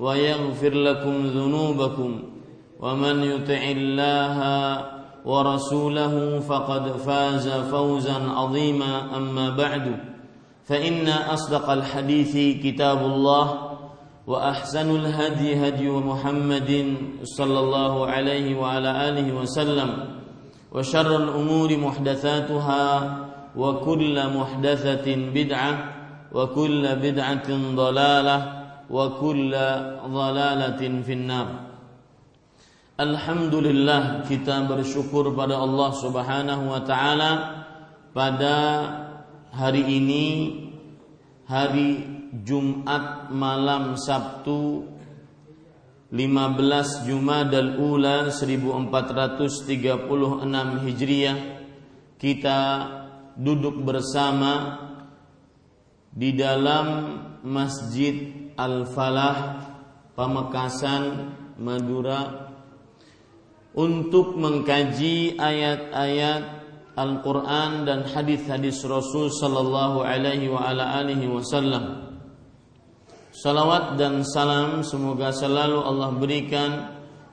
ويغفر لكم ذنوبكم ومن يطع الله ورسوله فقد فاز فوزا عظيما. أما بعد فإن أصدق الحديث كتاب الله وأحسن الهدي هدي محمد صلى الله عليه وعلى آله وسلم وشر الأمور محدثاتها وكل محدثة بدعة وكل بدعة ضلالة وكل ضلالة في النار Alhamdulillah kita bersyukur pada Allah Subhanahu wa taala pada hari ini hari Jumat malam Sabtu 15 Jumadal Ula 1436 Hijriah kita duduk bersama di dalam Masjid Al-Falah Pamekasan Madura untuk mengkaji ayat-ayat Al-Quran dan hadis-hadis Rasul Sallallahu Alaihi wa ala alihi Wasallam. Salawat dan salam semoga selalu Allah berikan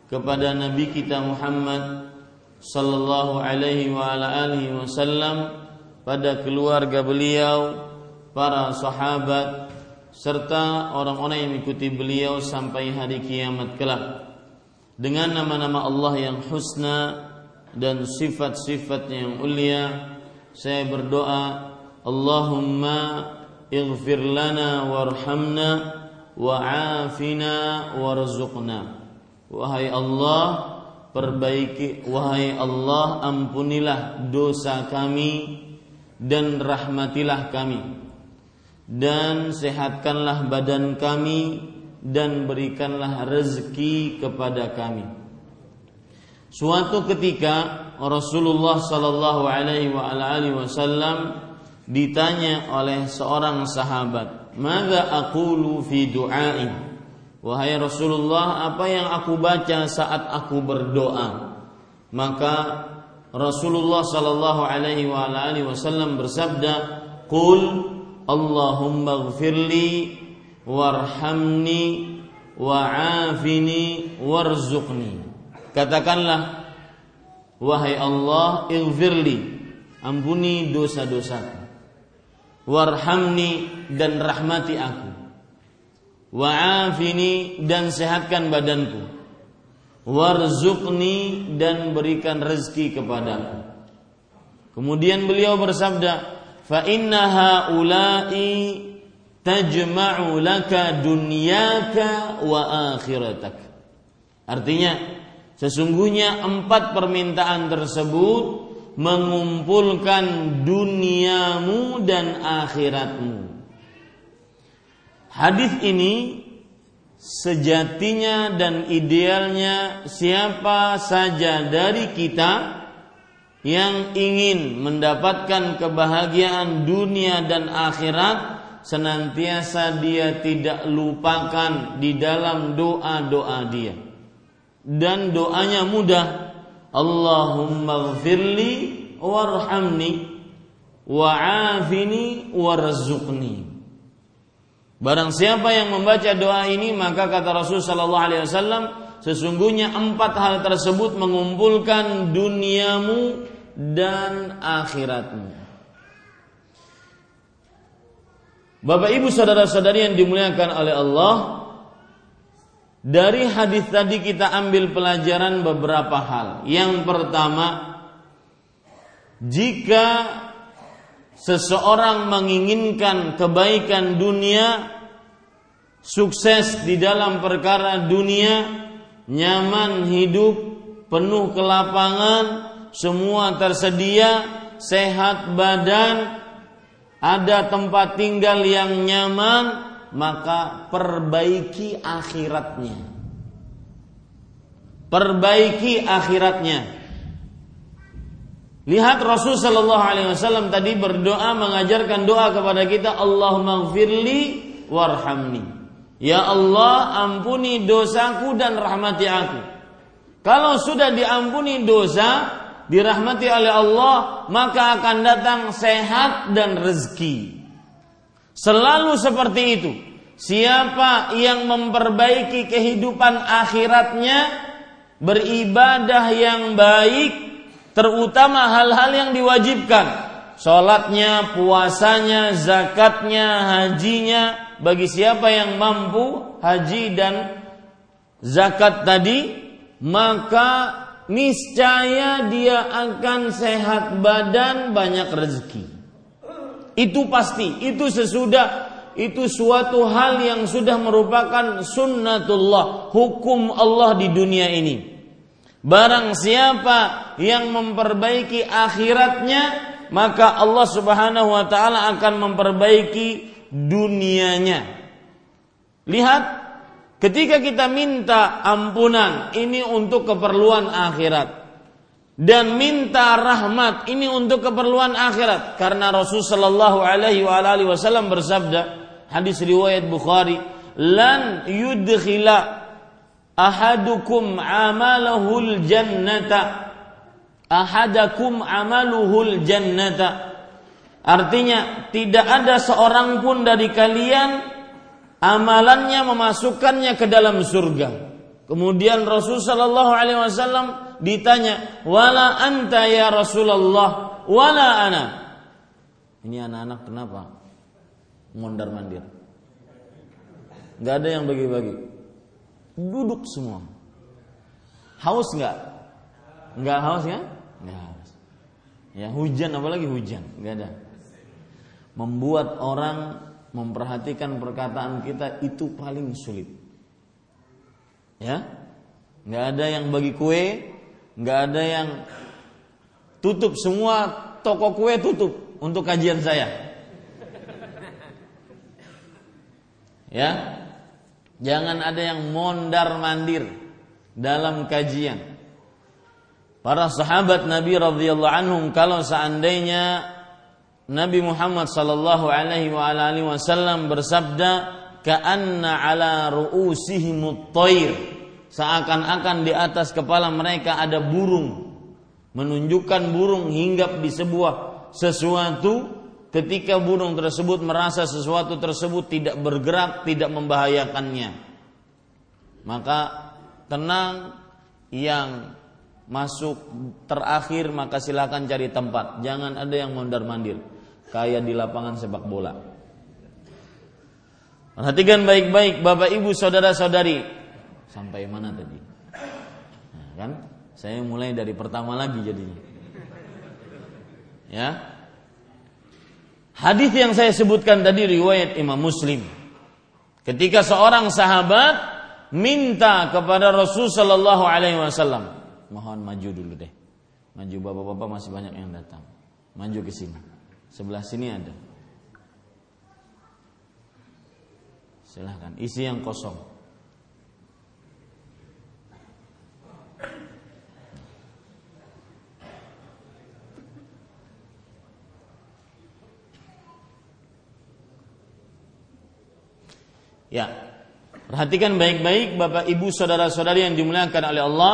kepada Nabi kita Muhammad Sallallahu Alaihi wa ala alihi Wasallam pada keluarga beliau, para sahabat, serta orang-orang yang mengikuti beliau sampai hari kiamat kelak. Dengan nama-nama Allah yang husna dan sifat-sifatnya yang mulia saya berdoa Allahumma ighfir lana warhamna wa'afina warzuqna. Wahai Allah perbaiki wahai Allah ampunilah dosa kami dan rahmatilah kami dan sehatkanlah badan kami dan berikanlah rezeki kepada kami. Suatu ketika Rasulullah Sallallahu Alaihi Wasallam ditanya oleh seorang sahabat, "Maka aku fi du'ai?" Wahai Rasulullah, apa yang aku baca saat aku berdoa? Maka Rasulullah Sallallahu Alaihi Wasallam bersabda, "Qul Allahumma gfirli warhamni wa'afini warzuqni. Katakanlah wahai Allah ighfirli ampuni dosa-dosaku. Warhamni dan rahmati aku. Wa'afini dan sehatkan badanku. Warzuqni dan berikan rezeki kepadaku. Kemudian beliau bersabda, laka dunyaka wa akhiratak. Artinya sesungguhnya empat permintaan tersebut mengumpulkan duniamu dan akhiratmu. Hadis ini sejatinya dan idealnya siapa saja dari kita yang ingin mendapatkan kebahagiaan dunia dan akhirat senantiasa dia tidak lupakan di dalam doa-doa dia dan doanya mudah Allahumma gfirli warhamni wa'afini warzuqni. Barang siapa yang membaca doa ini maka kata Rasul sallallahu alaihi wasallam sesungguhnya empat hal tersebut mengumpulkan duniamu dan akhiratmu. Bapak Ibu saudara-saudari yang dimuliakan oleh Allah, dari hadis tadi kita ambil pelajaran beberapa hal. Yang pertama, jika seseorang menginginkan kebaikan dunia, sukses di dalam perkara dunia, nyaman hidup, penuh kelapangan, semua tersedia, sehat badan, ada tempat tinggal yang nyaman, maka perbaiki akhiratnya. Perbaiki akhiratnya. Lihat Rasul Shallallahu Alaihi Wasallam tadi berdoa mengajarkan doa kepada kita Allahumma gfirli warhamni. Ya Allah ampuni dosaku dan rahmati aku. Kalau sudah diampuni dosa, dirahmati oleh Allah, maka akan datang sehat dan rezeki. Selalu seperti itu. Siapa yang memperbaiki kehidupan akhiratnya, beribadah yang baik, terutama hal-hal yang diwajibkan sholatnya, puasanya, zakatnya, hajinya bagi siapa yang mampu haji dan zakat tadi maka niscaya dia akan sehat badan banyak rezeki itu pasti itu sesudah itu suatu hal yang sudah merupakan sunnatullah hukum Allah di dunia ini Barang siapa yang memperbaiki akhiratnya, maka Allah Subhanahu wa taala akan memperbaiki dunianya. Lihat, ketika kita minta ampunan, ini untuk keperluan akhirat. Dan minta rahmat ini untuk keperluan akhirat. Karena Rasul sallallahu alaihi wasallam bersabda hadis riwayat Bukhari lan yudkhila ahadukum amalahul jannata. Ahadakum amaluhul jannata. Artinya tidak ada seorang pun dari kalian amalannya memasukkannya ke dalam surga kemudian Rasul sallallahu alaihi wasallam ditanya wala anta ya Rasulullah wala ana ini anak-anak kenapa mondar mandir nggak ada yang bagi-bagi duduk semua. Haus nggak? Nggak haus ya? Nggak haus. Ya hujan apalagi hujan, nggak ada. Membuat orang memperhatikan perkataan kita itu paling sulit. Ya, nggak ada yang bagi kue, nggak ada yang tutup semua toko kue tutup untuk kajian saya. Ya, Jangan ada yang mondar mandir dalam kajian. Para sahabat Nabi radhiyallahu anhum kalau seandainya Nabi Muhammad sallallahu alaihi wasallam bersabda ka'anna ala ru'usihim seakan-akan di atas kepala mereka ada burung menunjukkan burung hinggap di sebuah sesuatu ketika burung tersebut merasa sesuatu tersebut tidak bergerak, tidak membahayakannya. Maka tenang yang masuk terakhir maka silakan cari tempat. Jangan ada yang mondar-mandir kayak di lapangan sepak bola. Perhatikan baik-baik Bapak Ibu saudara-saudari. Sampai mana tadi? Nah, kan? Saya mulai dari pertama lagi jadinya. Ya, Hadis yang saya sebutkan tadi riwayat Imam Muslim. Ketika seorang sahabat minta kepada Rasul Shallallahu Alaihi Wasallam, mohon maju dulu deh, maju bapak-bapak masih banyak yang datang, maju ke sini, sebelah sini ada. Silahkan isi yang kosong. Ya. Perhatikan baik-baik Bapak Ibu saudara-saudari yang dimuliakan oleh Allah.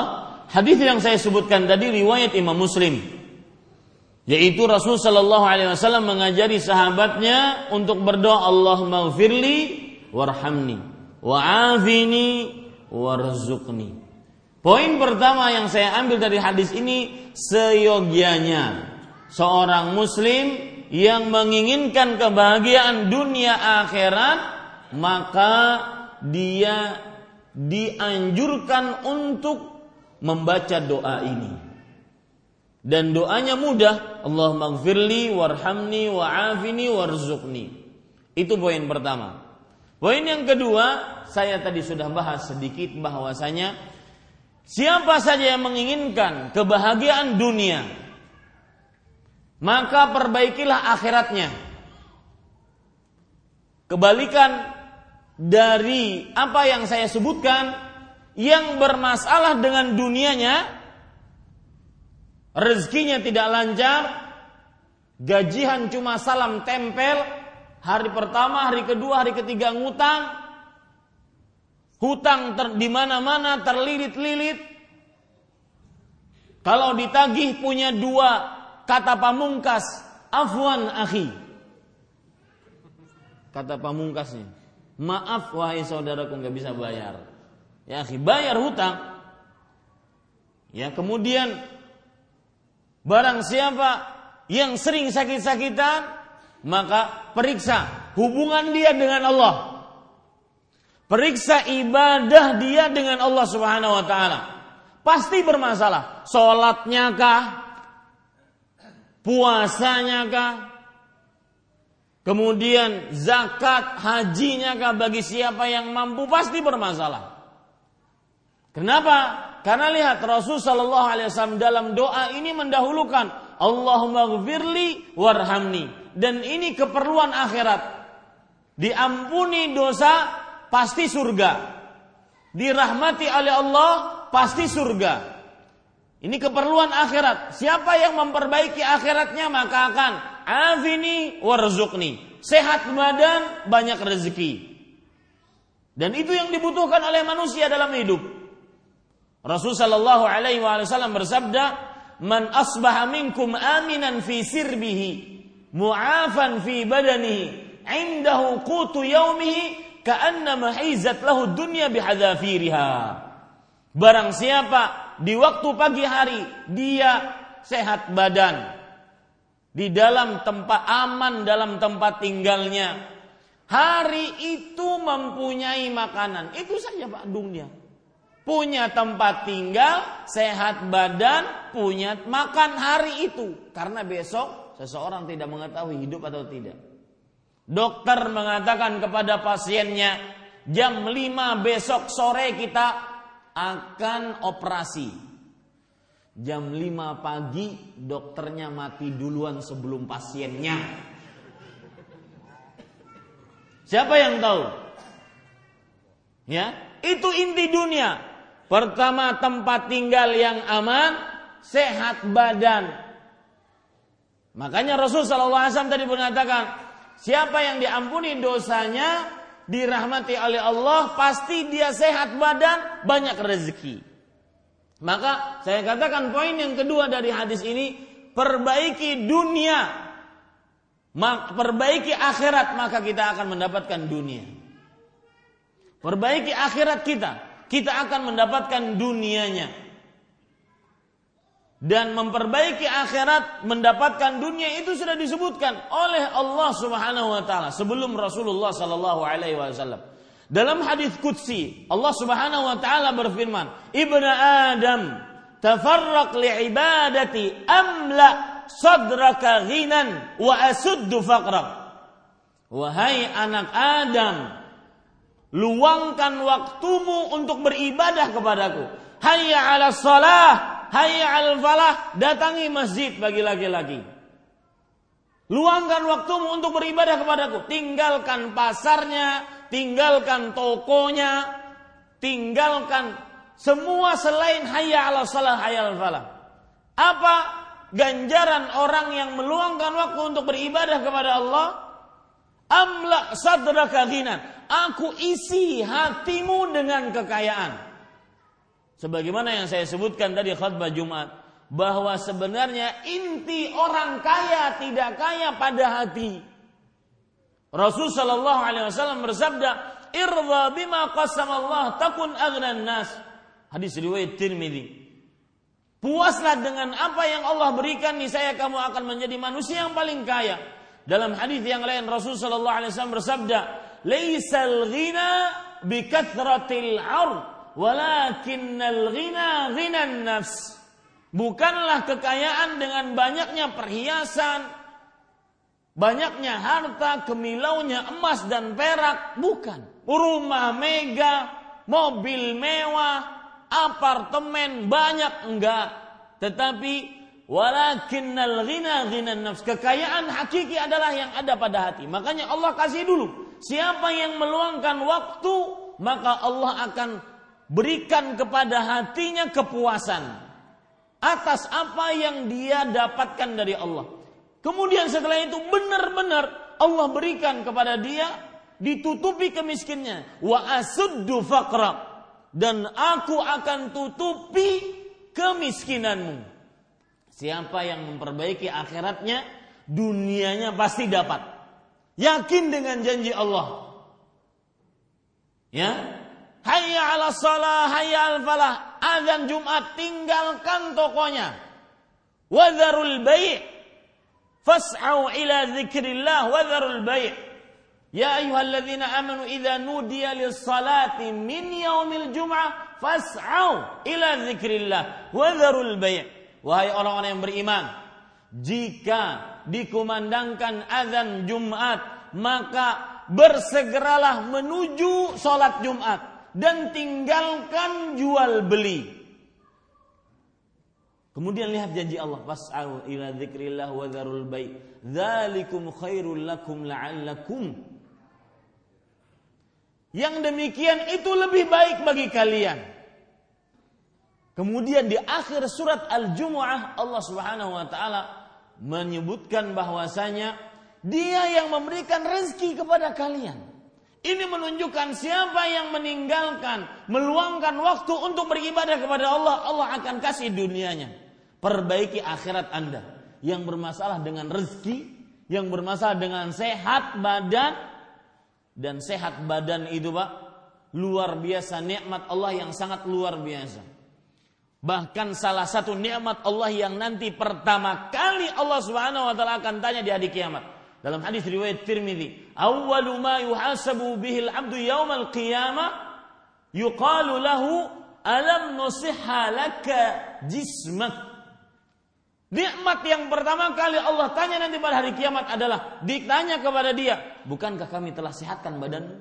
Hadis yang saya sebutkan tadi riwayat Imam Muslim. Yaitu Rasul Shallallahu Alaihi Wasallam mengajari sahabatnya untuk berdoa Allah maghfirli warhamni wa'afini warzuqni. Poin pertama yang saya ambil dari hadis ini seyogianya seorang muslim yang menginginkan kebahagiaan dunia akhirat maka dia dianjurkan untuk membaca doa ini. Dan doanya mudah, Allah maghfirli warhamni wa'afini warzuqni. Itu poin pertama. Poin yang kedua, saya tadi sudah bahas sedikit bahwasanya siapa saja yang menginginkan kebahagiaan dunia, maka perbaikilah akhiratnya. Kebalikan dari apa yang saya sebutkan yang bermasalah dengan dunianya rezekinya tidak lancar, gajian cuma salam tempel, hari pertama, hari kedua, hari ketiga ngutang, hutang ter, di mana-mana terlilit-lilit. Kalau ditagih punya dua kata pamungkas, afwan akhi. Kata pamungkasnya, maaf wahai saudaraku nggak bisa bayar. Ya akhi, bayar hutang. Ya kemudian Barang siapa yang sering sakit-sakitan, maka periksa hubungan dia dengan Allah. Periksa ibadah dia dengan Allah Subhanahu wa taala. Pasti bermasalah. Salatnya kah? Puasanya kah? Kemudian zakat, hajinya kah bagi siapa yang mampu pasti bermasalah. Kenapa? Karena lihat Rasul Shallallahu Alaihi Wasallam dalam doa ini mendahulukan Allahumma gfirli warhamni dan ini keperluan akhirat. Diampuni dosa pasti surga. Dirahmati oleh Allah pasti surga. Ini keperluan akhirat. Siapa yang memperbaiki akhiratnya maka akan afini warzukni. Sehat badan, banyak rezeki. Dan itu yang dibutuhkan oleh manusia dalam hidup. Rasul sallallahu alaihi wasallam bersabda, "Man asbaha minkum aminan fi sirbihi, mu'afan fi badanihi, indahu qutu yaumihi, ka'annama hizat lahu dunya bihadzafiriha." Barang siapa di waktu pagi hari dia sehat badan, di dalam tempat aman dalam tempat tinggalnya, hari itu mempunyai makanan, itu saja Pak dunia punya tempat tinggal, sehat badan, punya makan hari itu. Karena besok seseorang tidak mengetahui hidup atau tidak. Dokter mengatakan kepada pasiennya, jam 5 besok sore kita akan operasi. Jam 5 pagi dokternya mati duluan sebelum pasiennya. Siapa yang tahu? Ya, itu inti dunia. Pertama tempat tinggal yang aman, sehat badan. Makanya Rasul SAW tadi mengatakan, siapa yang diampuni dosanya, dirahmati oleh Allah, pasti dia sehat badan, banyak rezeki. Maka saya katakan poin yang kedua dari hadis ini, perbaiki dunia, perbaiki akhirat, maka kita akan mendapatkan dunia. Perbaiki akhirat kita, kita akan mendapatkan dunianya. Dan memperbaiki akhirat, mendapatkan dunia itu sudah disebutkan oleh Allah Subhanahu wa taala sebelum Rasulullah sallallahu alaihi wasallam. Dalam hadis qudsi, Allah Subhanahu wa taala berfirman, "Ibnu Adam, tafarraq li ibadati amla sadraka ghinan wa asuddu faqrak." Wahai anak Adam, Luangkan waktumu untuk beribadah kepadaku. Hayya ala salah, hayya al falah. Datangi masjid bagi laki-laki. Luangkan waktumu untuk beribadah kepadaku. Tinggalkan pasarnya, tinggalkan tokonya, tinggalkan semua selain hayya ala salah, hayya al falah. Apa ganjaran orang yang meluangkan waktu untuk beribadah kepada Allah? Amla sadraka ghinan aku isi hatimu dengan kekayaan. Sebagaimana yang saya sebutkan tadi khutbah Jumat, bahwa sebenarnya inti orang kaya tidak kaya pada hati. Rasul Shallallahu Alaihi Wasallam bersabda, "Irza bima Allah takun aghnan nas." Hadis riwayat Tirmidzi. Puaslah dengan apa yang Allah berikan, saya kamu akan menjadi manusia yang paling kaya. Dalam hadis yang lain Rasul sallallahu alaihi wasallam bersabda, "Laisal ghina bi kathratil 'ard, walakinnal ghina ghinan nafs." Bukanlah kekayaan dengan banyaknya perhiasan, banyaknya harta, kemilaunya emas dan perak, bukan. Rumah mega, mobil mewah, apartemen banyak enggak tetapi walakinnal ghina nafs. Kekayaan hakiki adalah yang ada pada hati. Makanya Allah kasih dulu. Siapa yang meluangkan waktu maka Allah akan berikan kepada hatinya kepuasan atas apa yang dia dapatkan dari Allah. Kemudian setelah itu benar-benar Allah berikan kepada dia ditutupi kemiskinnya. Wa asuddu faqra. Dan aku akan tutupi kemiskinanmu. Siapa yang memperbaiki akhiratnya, dunianya pasti dapat. Yakin dengan janji Allah. Ya, hayya ala salah, hayya al falah. Azan Jumat tinggalkan tokonya. Wadharul bai' fas'au ila dzikrillah wadharul bai' Ya ayyuhalladzina amanu idza nudiya lis-salati min yaumil jum'ah fas'au ila dzikrillah wa dzarul bai'. Wahai orang-orang yang beriman, jika dikumandangkan azan Jumat, maka bersegeralah menuju salat Jumat dan tinggalkan jual beli. Kemudian lihat janji Allah, fas'au ila dzikrillah wa dzarul bai'. Dzalikum khairul lakum la'allakum yang demikian itu lebih baik bagi kalian. Kemudian di akhir surat Al-Jumu'ah Allah Subhanahu wa taala menyebutkan bahwasanya Dia yang memberikan rezeki kepada kalian. Ini menunjukkan siapa yang meninggalkan, meluangkan waktu untuk beribadah kepada Allah, Allah akan kasih dunianya. Perbaiki akhirat Anda. Yang bermasalah dengan rezeki, yang bermasalah dengan sehat badan, dan sehat badan itu Pak luar biasa nikmat Allah yang sangat luar biasa. Bahkan salah satu nikmat Allah yang nanti pertama kali Allah Subhanahu wa taala akan tanya di hari kiamat. Dalam hadis riwayat Tirmizi, "Awwalu ma yuhasabu bihi al-'abdu yaumal qiyamah yuqalu lahu alam nusihha laka jismak." Nikmat yang pertama kali Allah tanya nanti pada hari kiamat adalah ditanya kepada dia, bukankah kami telah sehatkan badanmu?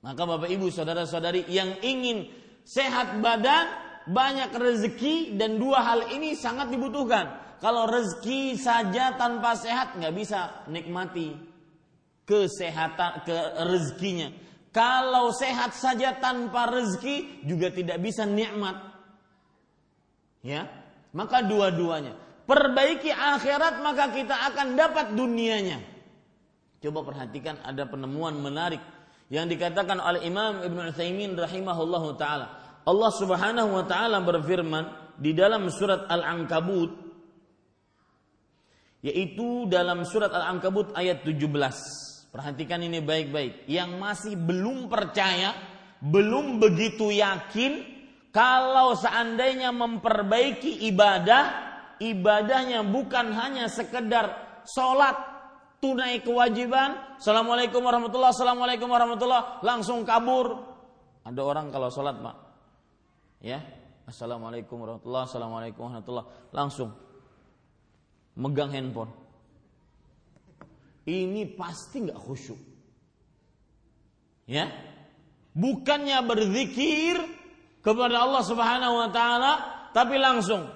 Maka Bapak Ibu saudara-saudari yang ingin sehat badan, banyak rezeki dan dua hal ini sangat dibutuhkan. Kalau rezeki saja tanpa sehat nggak bisa nikmati kesehatan ke rezekinya. Kalau sehat saja tanpa rezeki juga tidak bisa nikmat. Ya, maka dua-duanya. Perbaiki akhirat maka kita akan dapat dunianya. Coba perhatikan ada penemuan menarik yang dikatakan oleh Imam Ibn Utsaimin rahimahullahu taala. Allah Subhanahu wa taala berfirman di dalam surat Al-Ankabut yaitu dalam surat Al-Ankabut ayat 17. Perhatikan ini baik-baik. Yang masih belum percaya, belum begitu yakin kalau seandainya memperbaiki ibadah, ibadahnya bukan hanya sekedar sholat tunai kewajiban, assalamualaikum warahmatullah, assalamualaikum warahmatullah, langsung kabur. Ada orang kalau sholat pak, ya, assalamualaikum warahmatullah, assalamualaikum warahmatullah, langsung megang handphone. Ini pasti nggak khusyuk, ya. Bukannya berzikir, kepada Allah Subhanahu wa taala tapi langsung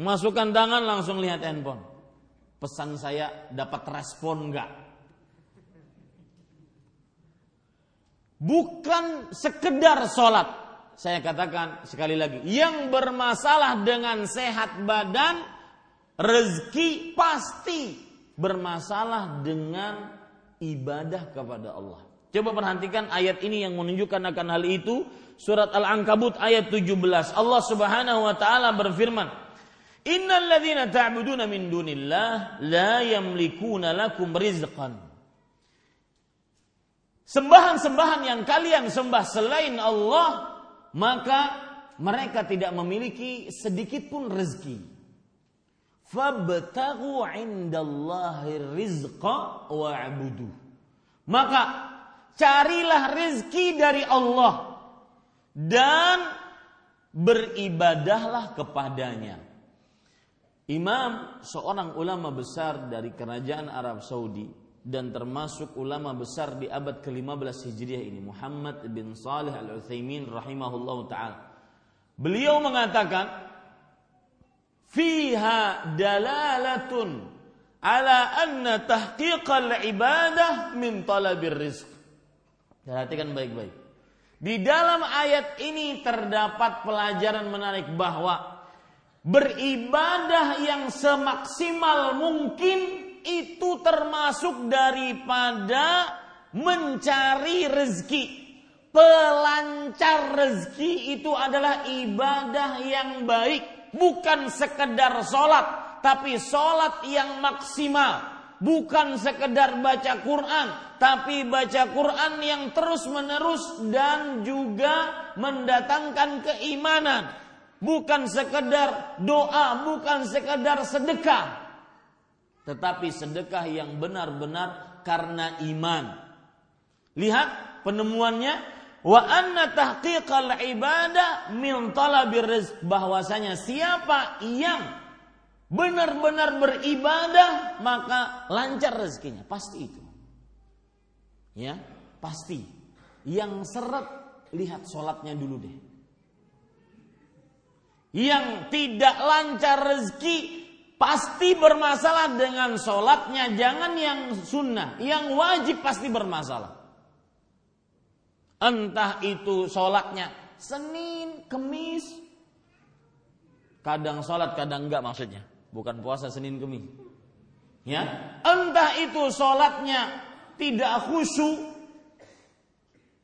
masukkan tangan langsung lihat handphone. Pesan saya dapat respon enggak? Bukan sekedar sholat. Saya katakan sekali lagi, yang bermasalah dengan sehat badan, rezeki pasti bermasalah dengan ibadah kepada Allah. Coba perhatikan ayat ini yang menunjukkan akan hal itu. Surat Al-Ankabut ayat 17. Allah Subhanahu wa taala berfirman, "Innal ladzina ta'buduna min dunillah la yamlikuna lakum rizqan." Sembahan-sembahan yang kalian sembah selain Allah, maka mereka tidak memiliki sedikit pun rezeki. Fabtaghu 'indallahi rizqa wa'budu. Maka carilah rezeki dari Allah dan beribadahlah kepadanya. Imam seorang ulama besar dari kerajaan Arab Saudi dan termasuk ulama besar di abad ke-15 Hijriah ini Muhammad bin Salih Al-Utsaimin rahimahullah taala. Beliau mengatakan fiha dalalatun ala anna tahqiqal ibadah min talabir rizq. Perhatikan baik-baik. Di dalam ayat ini terdapat pelajaran menarik bahwa beribadah yang semaksimal mungkin itu termasuk daripada mencari rezeki. Pelancar rezeki itu adalah ibadah yang baik, bukan sekedar sholat, tapi sholat yang maksimal. Bukan sekedar baca Quran, tapi baca Quran yang terus menerus dan juga mendatangkan keimanan. Bukan sekedar doa, bukan sekedar sedekah. Tetapi sedekah yang benar-benar karena iman. Lihat penemuannya. Wa anna tahqiqal ibadah min talabir rizq. Bahwasanya siapa yang benar-benar beribadah maka lancar rezekinya. Pasti itu. Ya pasti. Yang seret lihat sholatnya dulu deh. Yang tidak lancar rezeki pasti bermasalah dengan sholatnya. Jangan yang sunnah yang wajib pasti bermasalah. Entah itu sholatnya Senin, Kemis. Kadang sholat kadang enggak maksudnya. Bukan puasa Senin Kemis. Ya, entah itu sholatnya tidak khusyuk,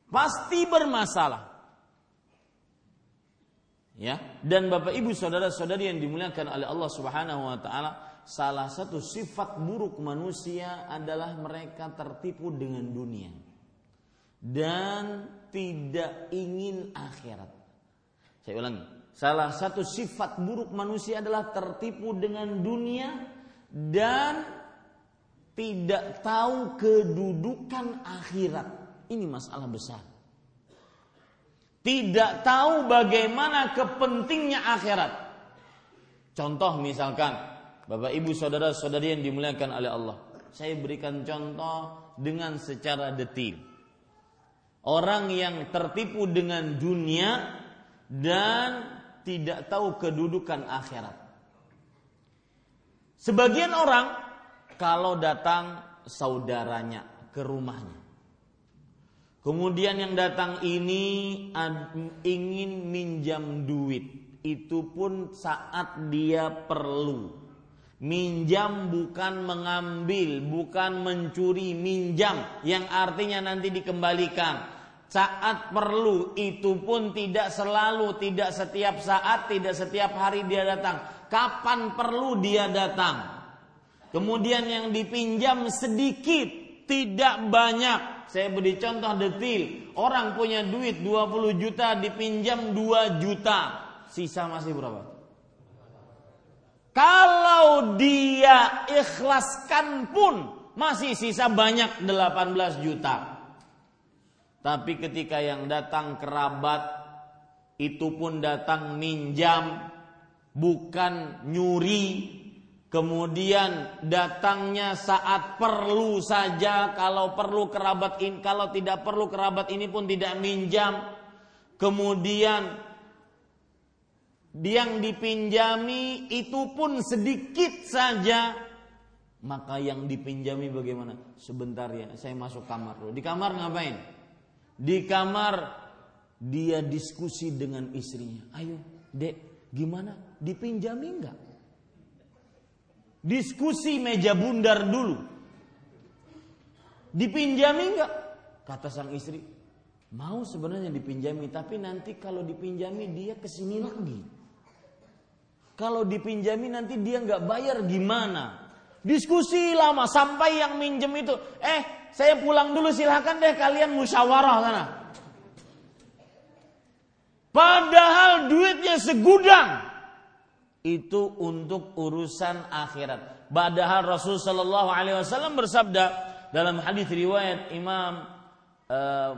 pasti bermasalah. Ya, dan Bapak Ibu saudara-saudari yang dimuliakan oleh Allah Subhanahu wa taala, salah satu sifat buruk manusia adalah mereka tertipu dengan dunia dan tidak ingin akhirat. Saya ulangi, Salah satu sifat buruk manusia adalah tertipu dengan dunia dan tidak tahu kedudukan akhirat. Ini masalah besar. Tidak tahu bagaimana kepentingnya akhirat. Contoh misalkan, Bapak Ibu saudara-saudari yang dimuliakan oleh Allah. Saya berikan contoh dengan secara detil. Orang yang tertipu dengan dunia dan tidak tahu kedudukan akhirat. Sebagian orang kalau datang saudaranya ke rumahnya. Kemudian yang datang ini ingin minjam duit. Itu pun saat dia perlu. Minjam bukan mengambil, bukan mencuri, minjam yang artinya nanti dikembalikan saat perlu itu pun tidak selalu, tidak setiap saat, tidak setiap hari dia datang. Kapan perlu dia datang. Kemudian yang dipinjam sedikit, tidak banyak. Saya beri contoh detil. Orang punya duit 20 juta dipinjam 2 juta. Sisa masih berapa? Kalau dia ikhlaskan pun masih sisa banyak 18 juta. Tapi ketika yang datang kerabat itu pun datang minjam bukan nyuri kemudian datangnya saat perlu saja kalau perlu kerabat ini kalau tidak perlu kerabat ini pun tidak minjam kemudian yang dipinjami itu pun sedikit saja maka yang dipinjami bagaimana sebentar ya saya masuk kamar dulu di kamar ngapain di kamar dia diskusi dengan istrinya. Ayo, dek, gimana? Dipinjami enggak? Diskusi meja bundar dulu. Dipinjami enggak? kata sang istri, mau sebenarnya dipinjami, tapi nanti kalau dipinjami dia ke sini lagi. Kalau dipinjami nanti dia nggak bayar gimana? Diskusi lama sampai yang minjem itu, eh saya pulang dulu silahkan deh kalian musyawarah sana. Padahal duitnya segudang itu untuk urusan akhirat. Padahal Rasul Shallallahu Alaihi Wasallam bersabda dalam hadis riwayat Imam uh,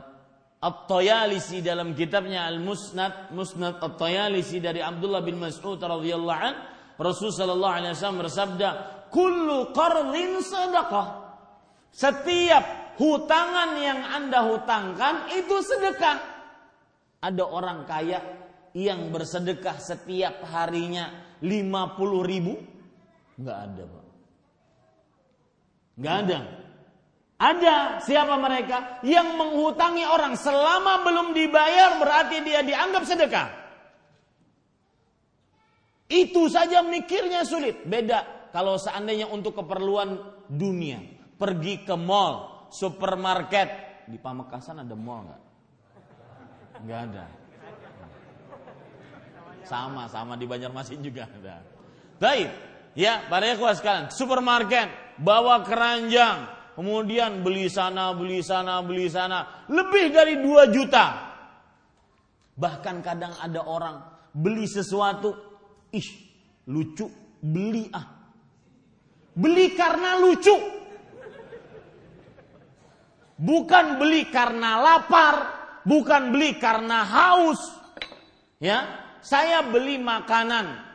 At-Tayalisi dalam kitabnya Al-Musnad Musnad At-Tayalisi dari Abdullah bin Mas'ud radhiyallahu an Rasul sallallahu alaihi wasallam bersabda kullu qardin sadaqah. Setiap hutangan yang Anda hutangkan itu sedekah. Ada orang kaya yang bersedekah setiap harinya 50 ribu nggak ada Pak nggak ada ada siapa mereka yang menghutangi orang selama belum dibayar berarti dia dianggap sedekah. Itu saja mikirnya sulit. Beda kalau seandainya untuk keperluan dunia, pergi ke mall, supermarket. Di Pamekasan ada mall nggak? Nggak ada. Sama, sama di Banjarmasin juga ada. Baik, ya, para ikhwas sekalian, supermarket, bawa keranjang, Kemudian beli sana, beli sana, beli sana. Lebih dari 2 juta. Bahkan kadang ada orang beli sesuatu. Ih, lucu. Beli ah. Beli karena lucu. Bukan beli karena lapar. Bukan beli karena haus. Ya, saya beli makanan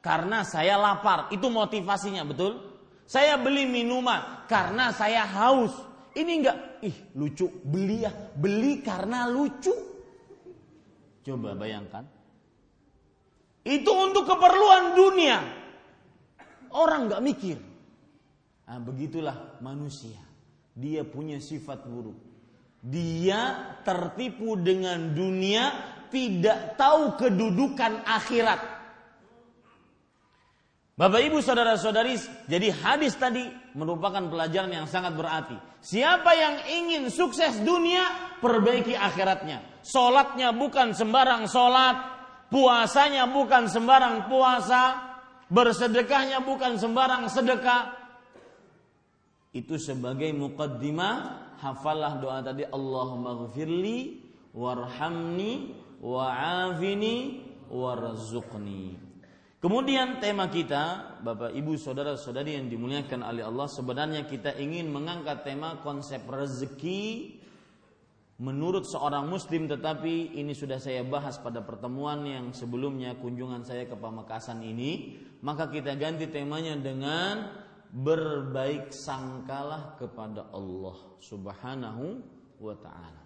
karena saya lapar. Itu motivasinya, betul? Saya beli minuman karena saya haus. Ini enggak, ih lucu, beli ya, beli karena lucu. Coba bayangkan. Itu untuk keperluan dunia. Orang enggak mikir. Nah, begitulah manusia. Dia punya sifat buruk. Dia tertipu dengan dunia, tidak tahu kedudukan akhirat. Bapak Ibu saudara-saudari, jadi hadis tadi merupakan pelajaran yang sangat berarti. Siapa yang ingin sukses dunia, perbaiki akhiratnya. Solatnya bukan sembarang solat, puasanya bukan sembarang puasa, bersedekahnya bukan sembarang sedekah. Itu sebagai muqaddimah, hafalah doa tadi Allahumma gfirli warhamni wa'afini warzuqni. Kemudian tema kita, Bapak Ibu Saudara-saudari yang dimuliakan oleh Allah, sebenarnya kita ingin mengangkat tema konsep rezeki menurut seorang muslim tetapi ini sudah saya bahas pada pertemuan yang sebelumnya kunjungan saya ke Pamekasan ini, maka kita ganti temanya dengan berbaik sangkalah kepada Allah Subhanahu wa taala.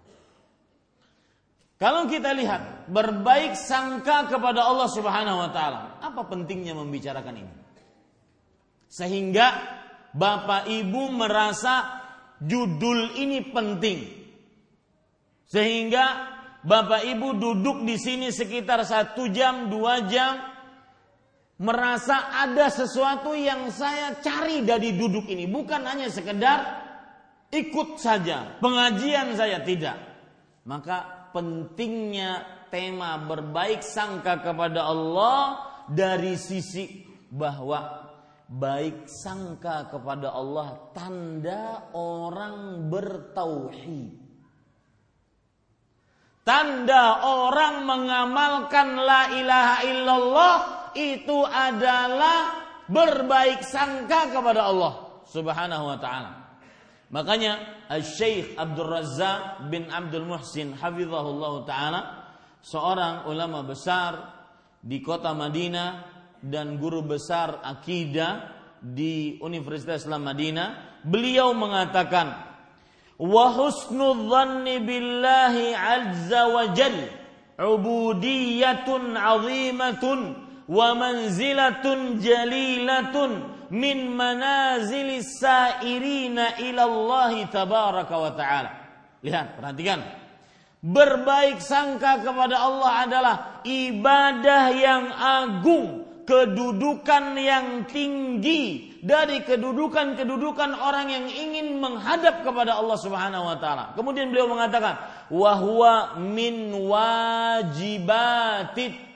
Kalau kita lihat berbaik sangka kepada Allah Subhanahu wa taala, apa pentingnya membicarakan ini? Sehingga Bapak Ibu merasa judul ini penting. Sehingga Bapak Ibu duduk di sini sekitar satu jam, dua jam, merasa ada sesuatu yang saya cari dari duduk ini. Bukan hanya sekedar ikut saja, pengajian saya tidak. Maka pentingnya tema berbaik sangka kepada Allah dari sisi bahwa baik sangka kepada Allah tanda orang bertauhid. Tanda orang mengamalkan la ilaha illallah itu adalah berbaik sangka kepada Allah Subhanahu wa taala. Makanya Syekh Abdul Razak bin Abdul Muhsin hafizahullah taala seorang ulama besar di kota Madinah dan guru besar akidah di Universitas Islam Madinah, beliau mengatakan wa husnul dhanni billahi azza wa jal ubudiyatun azimatun wa manzilatun jalilatun min manazilis sairina ilallahi tabaraka wa ta'ala. Lihat, perhatikan. Berbaik sangka kepada Allah adalah ibadah yang agung kedudukan yang tinggi dari kedudukan-kedudukan orang yang ingin menghadap kepada Allah Subhanahu wa taala. Kemudian beliau mengatakan, "Wa huwa min wajibatit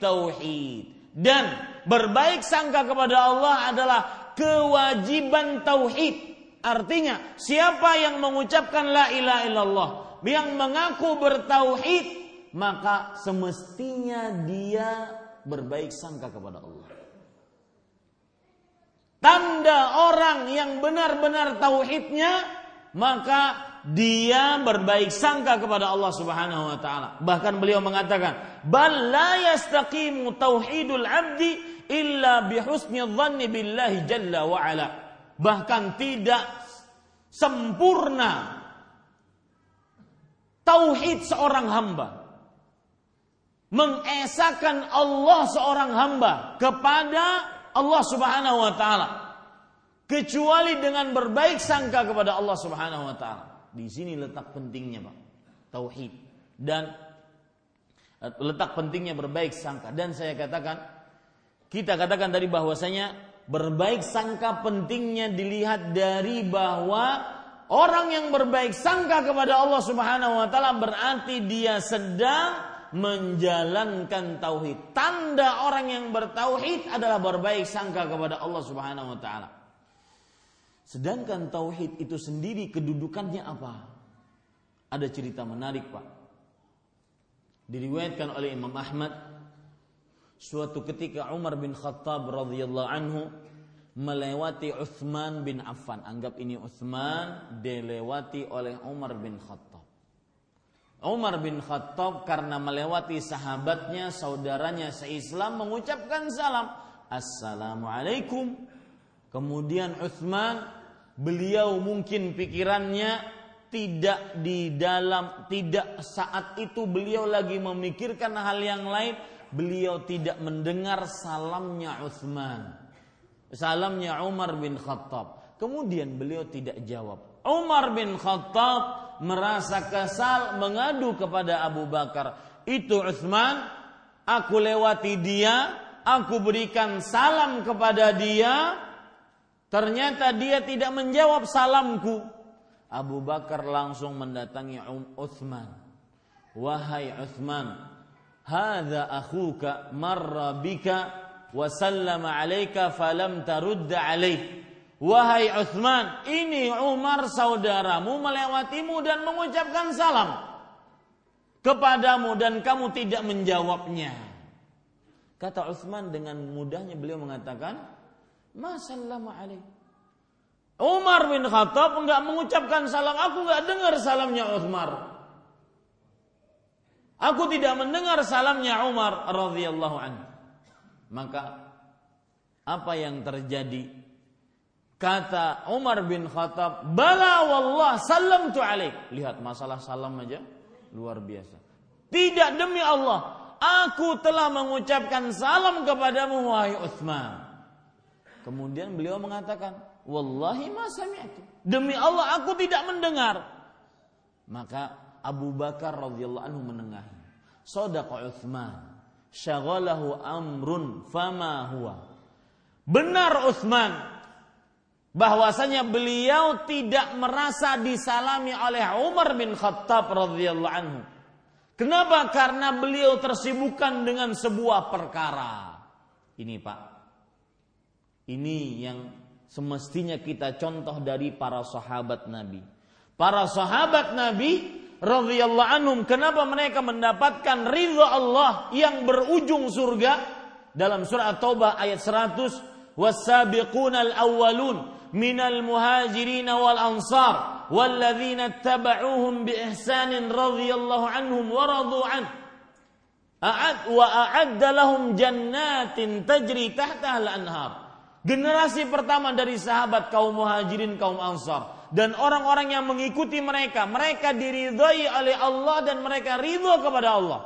tauhid." Dan berbaik sangka kepada Allah adalah kewajiban tauhid. Artinya, siapa yang mengucapkan la ilaha illallah, yang mengaku bertauhid, maka semestinya dia berbaik sangka kepada Allah. Tanda orang yang benar-benar tauhidnya maka dia berbaik sangka kepada Allah Subhanahu wa taala. Bahkan beliau mengatakan, "Bal la yastaqimu tauhidul 'abdi illa bihusni dhanni billahi jalla wa ala." Bahkan tidak sempurna tauhid seorang hamba mengesahkan Allah seorang hamba kepada Allah Subhanahu wa taala kecuali dengan berbaik sangka kepada Allah Subhanahu wa taala. Di sini letak pentingnya, Pak. Tauhid dan eh, letak pentingnya berbaik sangka dan saya katakan kita katakan tadi bahwasanya berbaik sangka pentingnya dilihat dari bahwa orang yang berbaik sangka kepada Allah Subhanahu wa taala berarti dia sedang menjalankan tauhid. Tanda orang yang bertauhid adalah berbaik sangka kepada Allah Subhanahu wa taala. Sedangkan tauhid itu sendiri kedudukannya apa? Ada cerita menarik, Pak. Diriwayatkan oleh Imam Ahmad suatu ketika Umar bin Khattab radhiyallahu anhu melewati Uthman bin Affan. Anggap ini Uthman dilewati oleh Umar bin Khattab. Umar bin Khattab karena melewati sahabatnya, saudaranya seislam mengucapkan salam. Assalamualaikum. Kemudian Uthman, beliau mungkin pikirannya tidak di dalam, tidak saat itu beliau lagi memikirkan hal yang lain. Beliau tidak mendengar salamnya Uthman. Salamnya Umar bin Khattab. Kemudian beliau tidak jawab. Umar bin Khattab merasa kesal mengadu kepada Abu Bakar. Itu Utsman, aku lewati dia, aku berikan salam kepada dia, ternyata dia tidak menjawab salamku. Abu Bakar langsung mendatangi um Utsman. Wahai Utsman, hadza akhuka marra bika wa sallama alayka falam tarudda alaihi Wahai Uthman, ini Umar saudaramu melewatimu dan mengucapkan salam kepadamu dan kamu tidak menjawabnya. Kata Uthman dengan mudahnya beliau mengatakan, Masallamu alaih. Umar bin Khattab enggak mengucapkan salam, aku enggak dengar salamnya Uthman. Aku tidak mendengar salamnya Umar radhiyallahu anhu. Maka apa yang terjadi Kata Umar bin Khattab, "Bala wallah salam tu alaik." Lihat masalah salam aja luar biasa. Tidak demi Allah, aku telah mengucapkan salam kepadamu wahai Utsman. Kemudian beliau mengatakan, "Wallahi ma sami'tu." Demi Allah aku tidak mendengar. Maka Abu Bakar radhiyallahu anhu menengahi. Sadaqa Utsman. Syaghalahu amrun fama huwa. Benar Utsman bahwasanya beliau tidak merasa disalami oleh Umar bin Khattab radhiyallahu anhu. Kenapa? Karena beliau tersibukkan dengan sebuah perkara. Ini Pak. Ini yang semestinya kita contoh dari para sahabat Nabi. Para sahabat Nabi radhiyallahu anhum kenapa mereka mendapatkan ridha Allah yang berujung surga? Dalam surah Taubah ayat 100 wasabiqunal awwalun minal muhajirin wal ansar walladzina tabauhum bi ihsanin radhiyallahu anhum wa radu an. A'ad wa a'adda lahum jannatin tajri tahtaha al-anhar generasi pertama dari sahabat kaum muhajirin kaum ansar dan orang-orang yang mengikuti mereka, mereka diridhoi oleh Allah dan mereka ridho kepada Allah.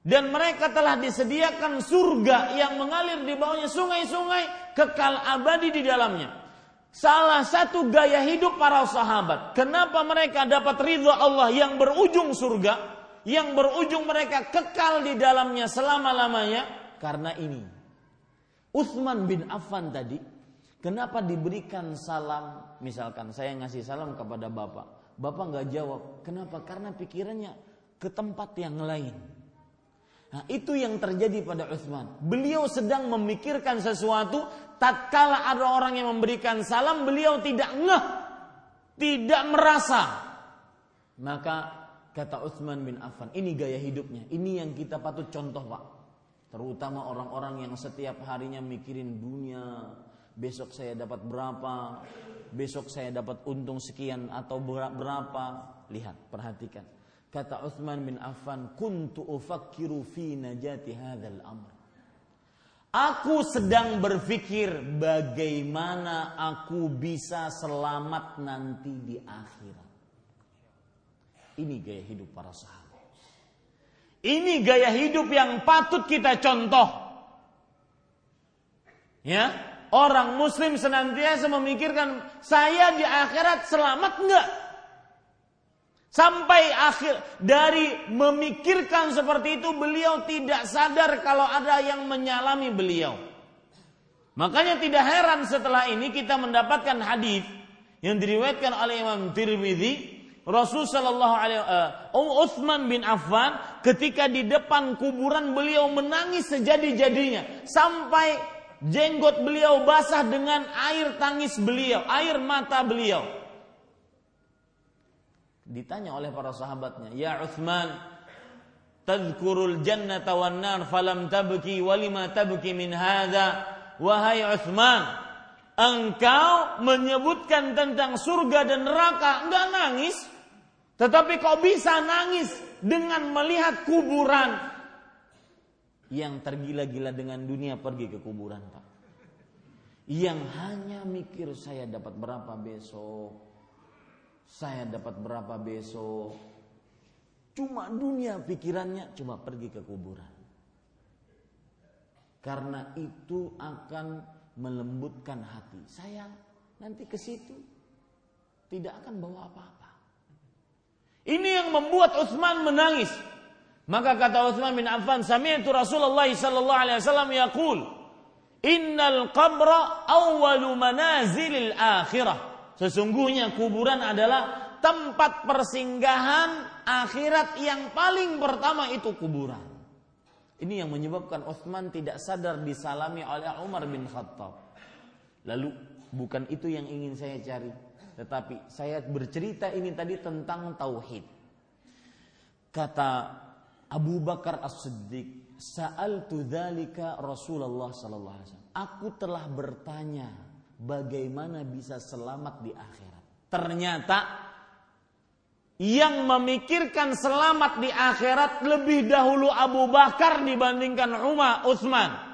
Dan mereka telah disediakan surga yang mengalir di bawahnya sungai-sungai kekal abadi di dalamnya salah satu gaya hidup para sahabat. Kenapa mereka dapat ridha Allah yang berujung surga, yang berujung mereka kekal di dalamnya selama-lamanya? Karena ini. Utsman bin Affan tadi kenapa diberikan salam misalkan saya ngasih salam kepada bapak bapak nggak jawab kenapa karena pikirannya ke tempat yang lain Nah, itu yang terjadi pada Utsman. Beliau sedang memikirkan sesuatu, tatkala ada orang yang memberikan salam, beliau tidak ngeh, tidak merasa. Maka kata Utsman bin Affan, ini gaya hidupnya, ini yang kita patut contoh, Pak. Terutama orang-orang yang setiap harinya mikirin dunia, besok saya dapat berapa, besok saya dapat untung sekian atau berapa. Lihat, perhatikan Kata Uthman bin Affan, "Kuntu ufakkiru fi najati hadzal amr." Aku sedang berpikir bagaimana aku bisa selamat nanti di akhirat. Ini gaya hidup para sahabat. Ini gaya hidup yang patut kita contoh. Ya, orang muslim senantiasa memikirkan saya di akhirat selamat enggak? Sampai akhir dari memikirkan seperti itu beliau tidak sadar kalau ada yang menyalami beliau. Makanya tidak heran setelah ini kita mendapatkan hadis yang diriwayatkan oleh Imam Tirmidzi Rasul sallallahu alaihi uh, Utsman bin Affan ketika di depan kuburan beliau menangis sejadi-jadinya sampai jenggot beliau basah dengan air tangis beliau, air mata beliau ditanya oleh para sahabatnya, "Ya Utsman, tadhkurul jannata wan nar falam tabki walima tabki min hadza?" Wahai Utsman, engkau menyebutkan tentang surga dan neraka, enggak nangis, tetapi kau bisa nangis dengan melihat kuburan yang tergila-gila dengan dunia pergi ke kuburan, Pak. Yang hanya mikir saya dapat berapa besok, saya dapat berapa besok. Cuma dunia pikirannya cuma pergi ke kuburan. Karena itu akan melembutkan hati. Saya nanti ke situ tidak akan bawa apa-apa. Ini yang membuat Utsman menangis. Maka kata Utsman bin Affan, "Sami'tu Rasulullah sallallahu alaihi wasallam yaqul, "Innal qabra awwalu manazilil akhirah." Sesungguhnya kuburan adalah tempat persinggahan akhirat yang paling pertama itu kuburan. Ini yang menyebabkan Utsman tidak sadar disalami oleh Umar bin Khattab. Lalu bukan itu yang ingin saya cari, tetapi saya bercerita ini tadi tentang tauhid. Kata Abu Bakar As-Siddiq, "Sa'altu dzalika Rasulullah sallallahu alaihi wasallam." Aku telah bertanya bagaimana bisa selamat di akhirat. Ternyata yang memikirkan selamat di akhirat lebih dahulu Abu Bakar dibandingkan Umar Utsman.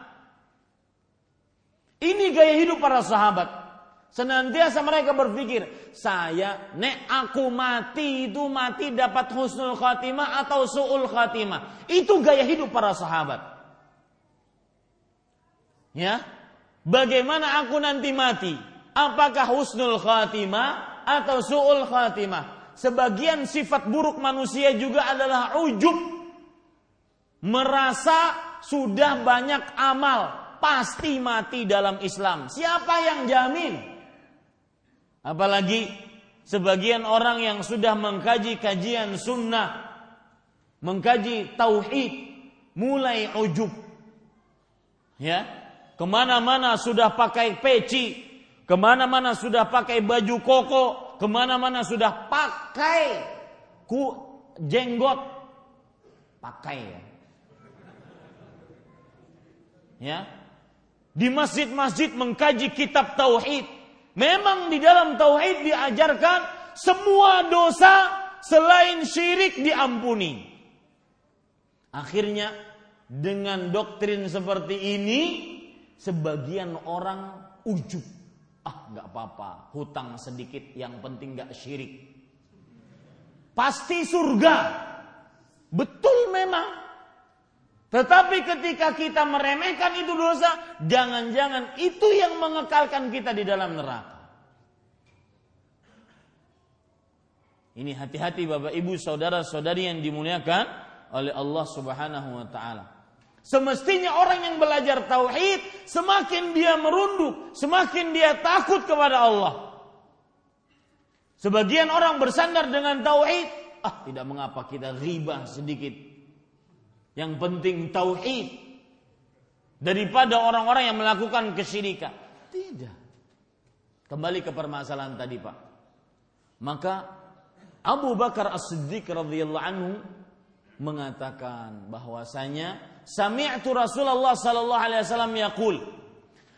Ini gaya hidup para sahabat. Senantiasa mereka berpikir, saya nek aku mati itu mati dapat husnul khatimah atau su'ul khatimah. Itu gaya hidup para sahabat. Ya, Bagaimana aku nanti mati? Apakah husnul khatimah atau su'ul khatimah? Sebagian sifat buruk manusia juga adalah ujub. Merasa sudah banyak amal, pasti mati dalam Islam. Siapa yang jamin? Apalagi sebagian orang yang sudah mengkaji kajian sunnah, mengkaji tauhid, mulai ujub. Ya, ke mana-mana sudah pakai peci, ke mana-mana sudah pakai baju koko, ke mana-mana sudah pakai ku jenggot, pakai ya. Ya, di masjid-masjid mengkaji kitab tauhid. Memang di dalam tauhid diajarkan semua dosa selain syirik diampuni. Akhirnya dengan doktrin seperti ini sebagian orang ujub. Ah, nggak apa-apa, hutang sedikit, yang penting nggak syirik. Pasti surga. Betul memang. Tetapi ketika kita meremehkan itu dosa, jangan-jangan itu yang mengekalkan kita di dalam neraka. Ini hati-hati Bapak Ibu saudara-saudari yang dimuliakan oleh Allah Subhanahu wa taala. Semestinya orang yang belajar tauhid semakin dia merunduk, semakin dia takut kepada Allah. Sebagian orang bersandar dengan tauhid, ah tidak mengapa kita riba sedikit. Yang penting tauhid daripada orang-orang yang melakukan kesyirikan. Tidak. Kembali ke permasalahan tadi, Pak. Maka Abu Bakar As-Siddiq radhiyallahu anhu mengatakan bahwasanya sami'tu Rasulullah sallallahu alaihi wasallam yaqul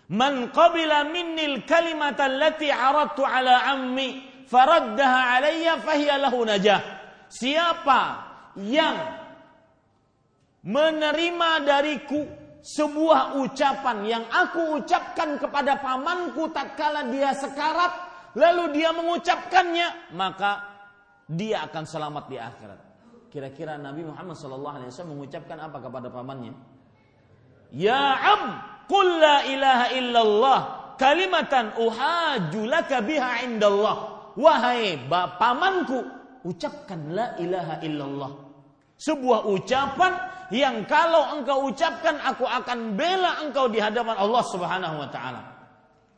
Man qabila minni al-kalimata allati aradtu ala ammi faraddaha alayya fahiya lahu najah. Siapa yang menerima dariku sebuah ucapan yang aku ucapkan kepada pamanku tatkala dia sekarat lalu dia mengucapkannya maka dia akan selamat di akhirat. Kira-kira Nabi Muhammad SAW mengucapkan apa kepada pamannya? Ya am, qul la ilaha illallah kalimatan uhaju laka biha indallah. Wahai pamanku, ucapkan la ilaha illallah. Sebuah ucapan yang kalau engkau ucapkan aku akan bela engkau di hadapan Allah Subhanahu wa taala.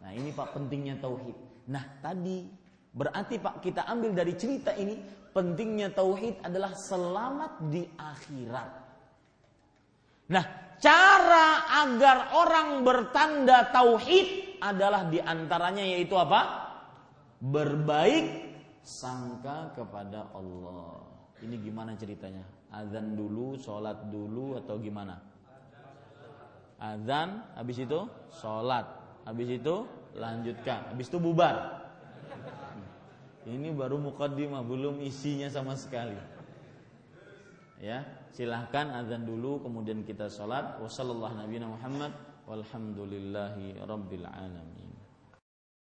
Nah, ini Pak pentingnya tauhid. Nah, tadi berarti Pak kita ambil dari cerita ini pentingnya tauhid adalah selamat di akhirat. Nah, cara agar orang bertanda tauhid adalah di antaranya yaitu apa? Berbaik sangka kepada Allah. Ini gimana ceritanya? Azan dulu, sholat dulu atau gimana? Azan, habis itu sholat, habis itu lanjutkan, habis itu bubar. Ini baru mukaddimah, belum isinya sama sekali. Ya, silahkan azan dulu, kemudian kita sholat. Wassalamualaikum warahmatullahi wabarakatuh. Walhamdulillahi rabbil alamin.